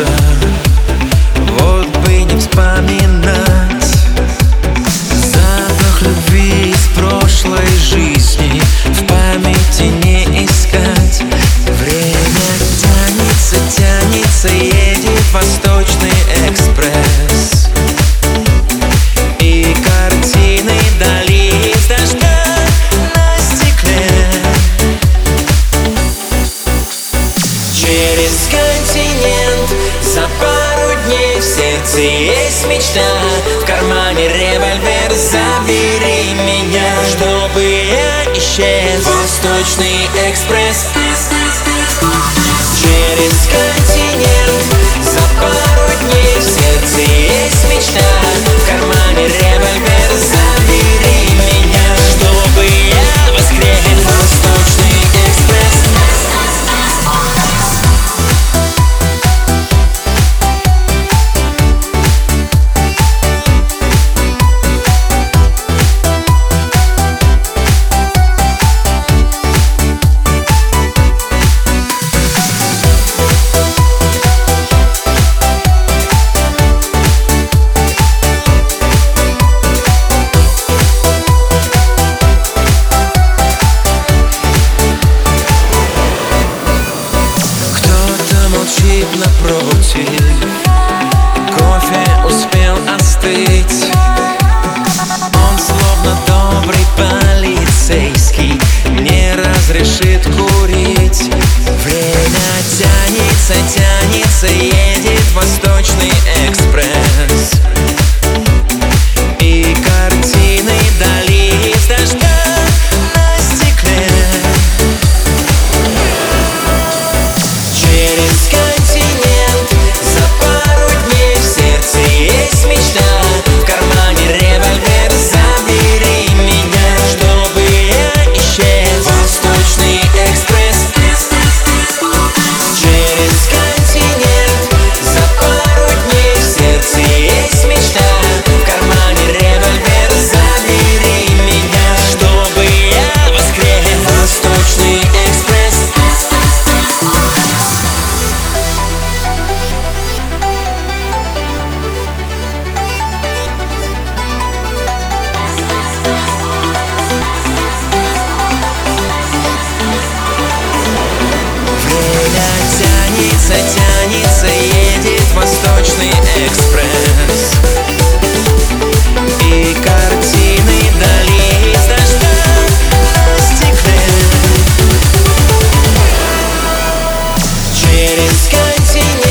the сердце есть мечта В кармане револьвер Забери меня, чтобы я исчез. Восточный экспресс. Через континент. Кофе успел остыть Он словно добрый полицейский Не разрешит курить Время тянется, тянется, едет восточный тянется, едет Восточный экспресс. И картины вдали из на стекле Через континент